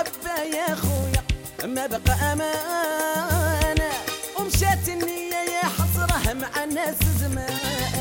حبه يا خويا ما بقى أمانة. ومشات النيه يا حسرة مع الناس زمان.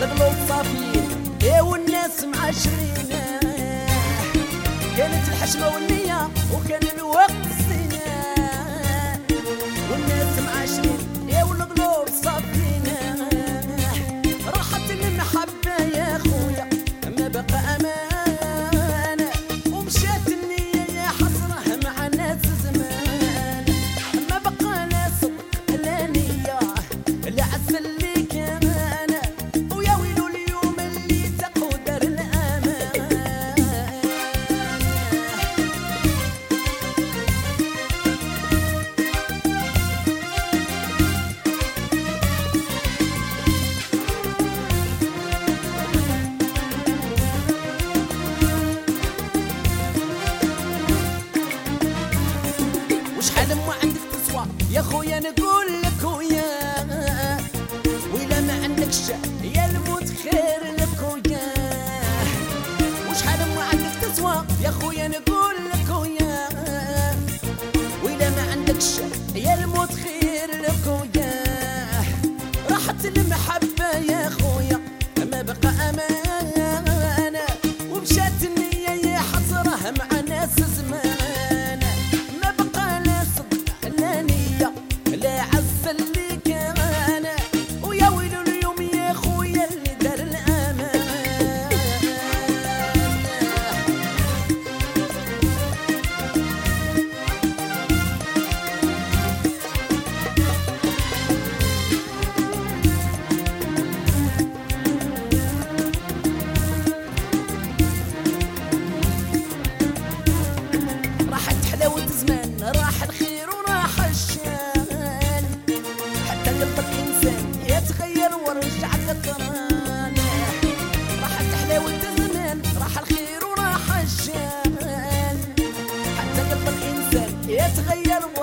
لقلوب صافيين. إيه والناس معاشرين. كانت الحشمة والنية وكان الوقت عدم ما عندك تسوى. يا خويا نقول لك خويا ولا ما عندك شأن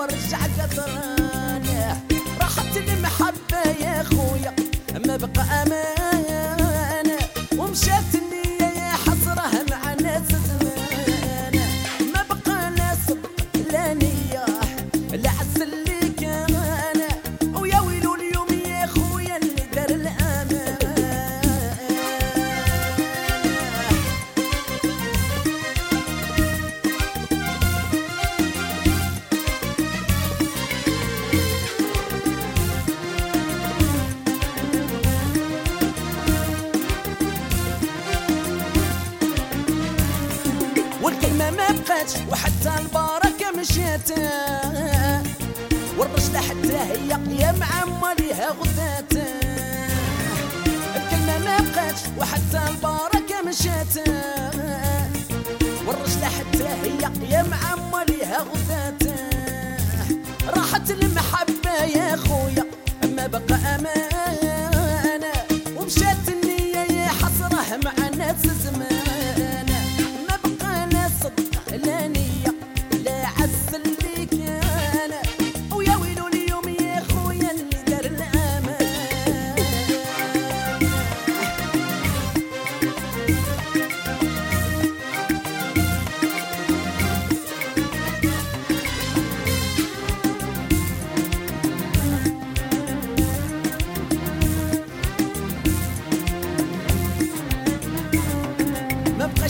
وارجع قطرانه راحت المحبة يا خويا ما بقى الزواج وحتى البركة مشيت. والرشدة حتى هي قيام عماليها غدات الكلمة ما بقاتش وحتى البركة مشيت.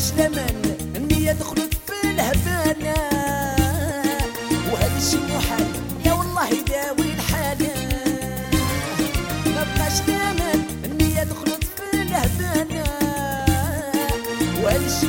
مش لمن اني دخلت في الهبانة وهذا الشي مو يا والله يداوي الحالة. مبقاش في الهبانة وهذا الشي